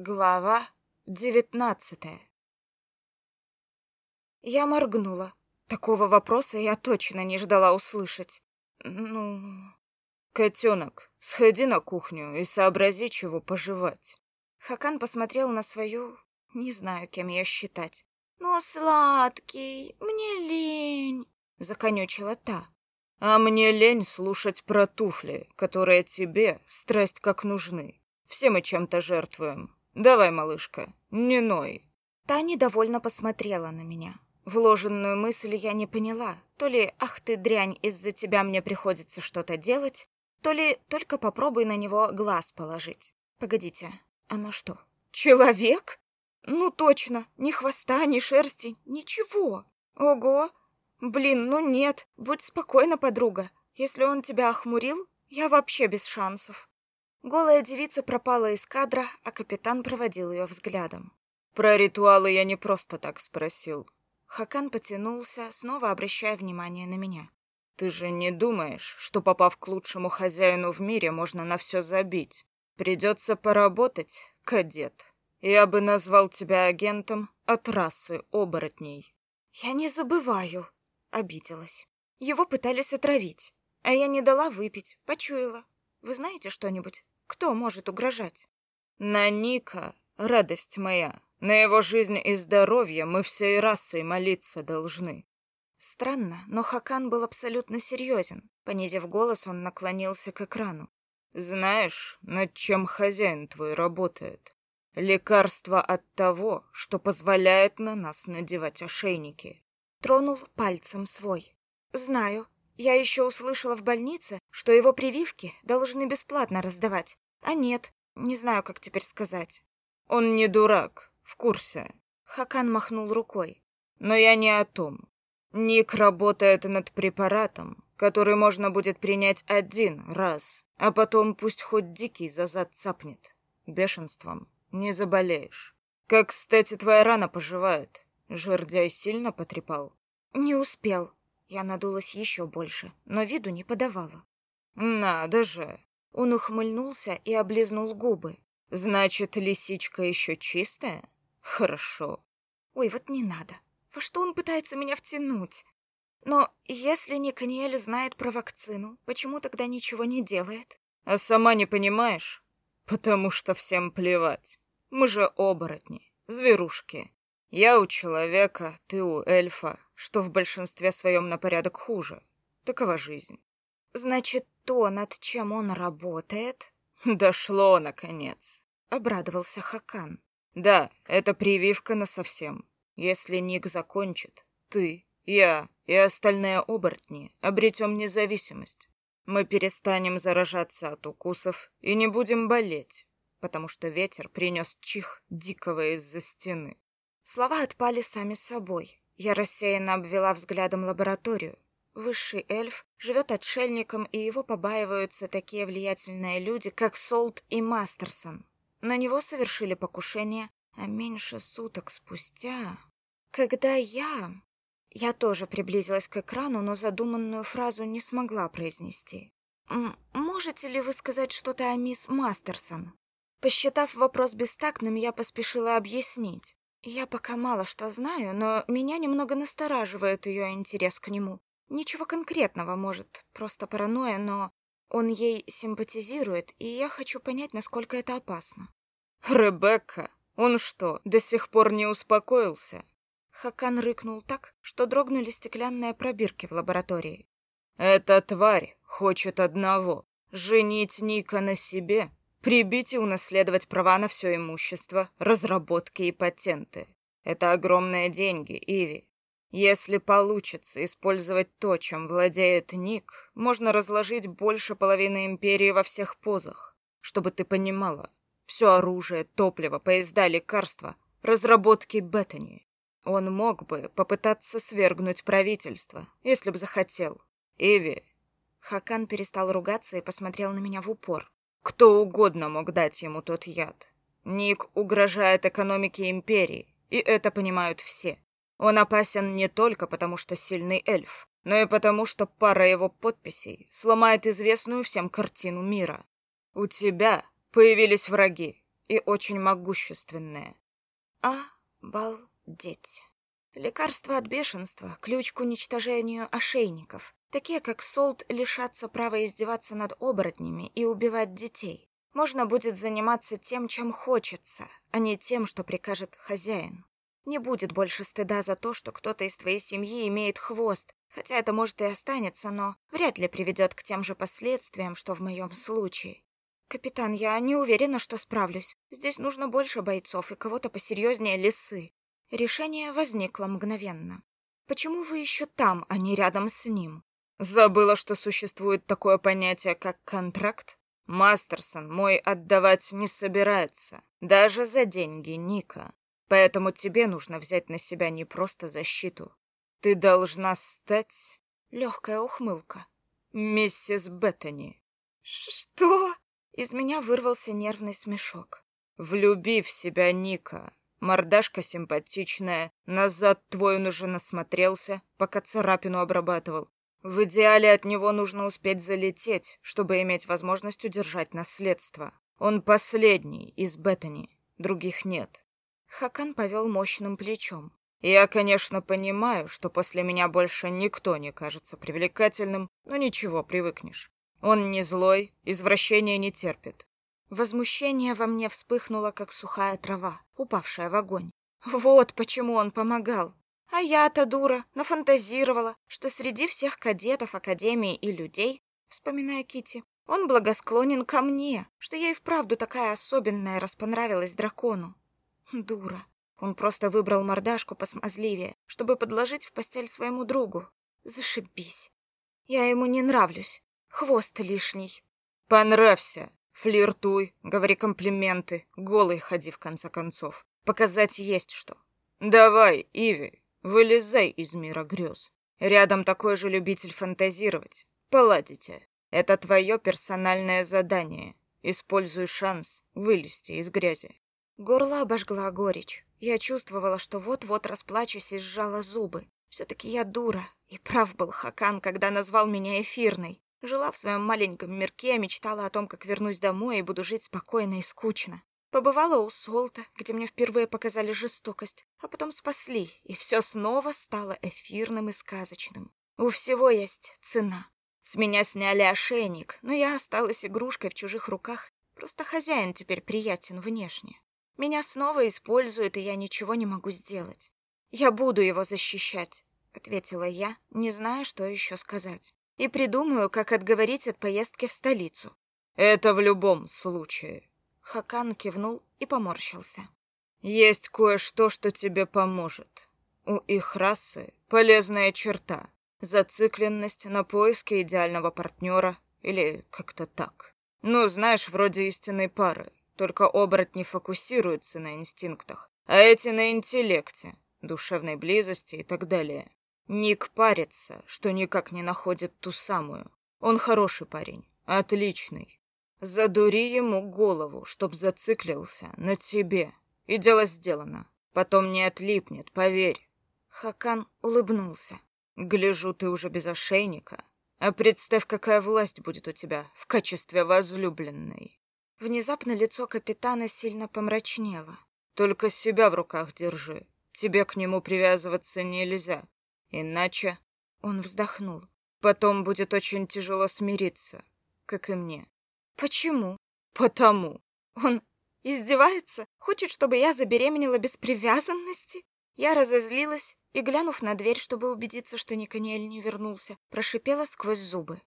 Глава девятнадцатая Я моргнула. Такого вопроса я точно не ждала услышать. Ну... Котенок, сходи на кухню и сообрази, чего пожевать. Хакан посмотрел на свою... Не знаю, кем ее считать. «Ну, сладкий, мне лень», — законючила та. «А мне лень слушать про туфли, которые тебе страсть как нужны. Все мы чем-то жертвуем. Давай, малышка, не ной. Та недовольно посмотрела на меня. Вложенную мысль я не поняла. То ли «ах ты дрянь, из-за тебя мне приходится что-то делать», то ли только попробуй на него глаз положить. Погодите, оно что, человек? Ну точно, ни хвоста, ни шерсти, ничего. Ого! Блин, ну нет, будь спокойна, подруга. Если он тебя охмурил, я вообще без шансов. Голая девица пропала из кадра, а капитан проводил ее взглядом. «Про ритуалы я не просто так спросил». Хакан потянулся, снова обращая внимание на меня. «Ты же не думаешь, что, попав к лучшему хозяину в мире, можно на все забить? Придется поработать, кадет. Я бы назвал тебя агентом от расы оборотней». «Я не забываю», — обиделась. «Его пытались отравить, а я не дала выпить, почуяла. Вы знаете что-нибудь? Кто может угрожать? На Ника, радость моя, на его жизнь и здоровье мы всей расой молиться должны. Странно, но Хакан был абсолютно серьезен. Понизив голос, он наклонился к экрану. Знаешь, над чем хозяин твой работает? Лекарство от того, что позволяет на нас надевать ошейники. Тронул пальцем свой. Знаю, я еще услышала в больнице, что его прививки должны бесплатно раздавать. А нет, не знаю, как теперь сказать. Он не дурак, в курсе. Хакан махнул рукой. Но я не о том. Ник работает над препаратом, который можно будет принять один раз, а потом пусть хоть дикий за зад цапнет. Бешенством не заболеешь. Как, кстати, твоя рана поживает? Жердяй сильно потрепал? Не успел. Я надулась еще больше, но виду не подавала. «Надо же!» Он ухмыльнулся и облизнул губы. «Значит, лисичка еще чистая? Хорошо». «Ой, вот не надо. Во что он пытается меня втянуть? Но если Никаниэль знает про вакцину, почему тогда ничего не делает?» «А сама не понимаешь? Потому что всем плевать. Мы же оборотни, зверушки. Я у человека, ты у эльфа, что в большинстве своем на порядок хуже. Такова жизнь. Значит, то, над чем он работает... Дошло, наконец. Обрадовался Хакан. Да, это прививка на совсем. Если Ник закончит, ты, я и остальные оборотни обретем независимость. Мы перестанем заражаться от укусов и не будем болеть, потому что ветер принес чих дикого из-за стены. Слова отпали сами собой. Я рассеянно обвела взглядом лабораторию. Высший эльф живет отшельником, и его побаиваются такие влиятельные люди, как Солт и Мастерсон. На него совершили покушение, а меньше суток спустя... Когда я... Я тоже приблизилась к экрану, но задуманную фразу не смогла произнести. «Можете ли вы сказать что-то о мисс Мастерсон?» Посчитав вопрос бестактным, я поспешила объяснить. Я пока мало что знаю, но меня немного настораживает ее интерес к нему. Ничего конкретного, может, просто паранойя, но он ей симпатизирует, и я хочу понять, насколько это опасно. Ребекка, он что, до сих пор не успокоился? Хакан рыкнул так, что дрогнули стеклянные пробирки в лаборатории. Эта тварь хочет одного — женить Ника на себе Прибить и унаследовать права на все имущество, разработки и патенты. Это огромные деньги, Иви. Если получится использовать то, чем владеет Ник, можно разложить больше половины империи во всех позах. Чтобы ты понимала, все оружие, топливо, поезда, лекарства, разработки Беттани. Он мог бы попытаться свергнуть правительство, если бы захотел. Иви. Хакан перестал ругаться и посмотрел на меня в упор. Кто угодно мог дать ему тот яд. Ник угрожает экономике империи, и это понимают все. Он опасен не только потому, что сильный эльф, но и потому, что пара его подписей сломает известную всем картину мира. У тебя появились враги, и очень могущественное. Обалдеть. Лекарство от бешенства, ключ к уничтожению ошейников. Такие, как Солт, лишатся права издеваться над оборотнями и убивать детей. Можно будет заниматься тем, чем хочется, а не тем, что прикажет хозяин. Не будет больше стыда за то, что кто-то из твоей семьи имеет хвост, хотя это может и останется, но вряд ли приведет к тем же последствиям, что в моем случае. Капитан, я не уверена, что справлюсь. Здесь нужно больше бойцов и кого-то посерьезнее лисы. Решение возникло мгновенно. Почему вы еще там, а не рядом с ним? Забыла, что существует такое понятие, как контракт? Мастерсон мой отдавать не собирается, даже за деньги Ника. Поэтому тебе нужно взять на себя не просто защиту. Ты должна стать... Легкая ухмылка. Миссис Беттани. Что? Из меня вырвался нервный смешок. Влюби в себя Ника. Мордашка симпатичная. Назад твой он уже насмотрелся, пока царапину обрабатывал. В идеале от него нужно успеть залететь, чтобы иметь возможность удержать наследство. Он последний из Беттани, других нет. Хакан повел мощным плечом. Я, конечно, понимаю, что после меня больше никто не кажется привлекательным, но ничего, привыкнешь. Он не злой, извращения не терпит. Возмущение во мне вспыхнуло, как сухая трава, упавшая в огонь. Вот почему он помогал. А я-то дура, нафантазировала, что среди всех кадетов Академии и людей, вспоминая Кити, он благосклонен ко мне, что я и вправду такая особенная, раз понравилась дракону. Дура. Он просто выбрал мордашку посмазливее, чтобы подложить в постель своему другу. Зашибись. Я ему не нравлюсь. Хвост лишний. Понравься. Флиртуй, говори комплименты, голый ходи в конце концов. Показать есть что. Давай, Иви, Вылезай из мира грез. Рядом такой же любитель фантазировать. Поладите. Это твое персональное задание. Используй шанс вылезти из грязи. Горло обожгла горечь. Я чувствовала, что вот-вот расплачусь и сжала зубы. Все-таки я дура. И прав был Хакан, когда назвал меня эфирной. Жила в своем маленьком мирке, мечтала о том, как вернусь домой и буду жить спокойно и скучно. Побывала у Солта, где мне впервые показали жестокость, а потом спасли, и все снова стало эфирным и сказочным. У всего есть цена. С меня сняли ошейник, но я осталась игрушкой в чужих руках. Просто хозяин теперь приятен внешне. Меня снова используют, и я ничего не могу сделать. Я буду его защищать, ответила я, не зная, что еще сказать. И придумаю, как отговорить от поездки в столицу. Это в любом случае, Хакан кивнул и поморщился. Есть кое-что, что тебе поможет. У их расы полезная черта — зацикленность на поиске идеального партнера или как-то так. Ну, знаешь, вроде истинной пары, только оборотни фокусируются на инстинктах, а эти на интеллекте, душевной близости и так далее. Ник парится, что никак не находит ту самую. Он хороший парень, отличный, Задури ему голову, чтоб зациклился на тебе. И дело сделано. Потом не отлипнет, поверь. Хакан улыбнулся. Гляжу, ты уже без ошейника. А представь, какая власть будет у тебя в качестве возлюбленной. Внезапно лицо капитана сильно помрачнело. Только себя в руках держи. Тебе к нему привязываться нельзя. Иначе... Он вздохнул. Потом будет очень тяжело смириться, как и мне. Почему? Потому. Он издевается? Хочет, чтобы я забеременела без привязанности? Я разозлилась и, глянув на дверь, чтобы убедиться, что Никаниэль не вернулся, прошипела сквозь зубы.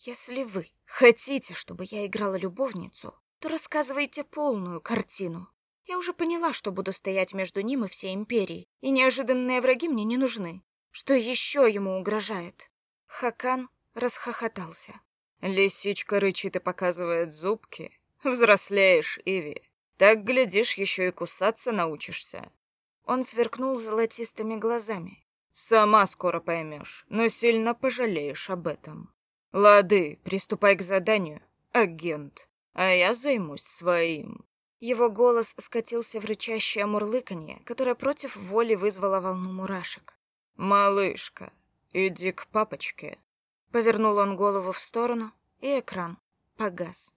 «Если вы хотите, чтобы я играла любовницу, то рассказывайте полную картину. Я уже поняла, что буду стоять между ним и всей империей, и неожиданные враги мне не нужны. Что еще ему угрожает?» Хакан расхохотался. Лисичка рычит и показывает зубки. Взрослеешь, Иви. Так, глядишь, еще и кусаться научишься. Он сверкнул золотистыми глазами. Сама скоро поймешь, но сильно пожалеешь об этом. Лады, приступай к заданию, агент, а я займусь своим. Его голос скатился в рычащее мурлыканье, которое против воли вызвало волну мурашек. «Малышка, иди к папочке. Повернул он голову в сторону, и экран погас.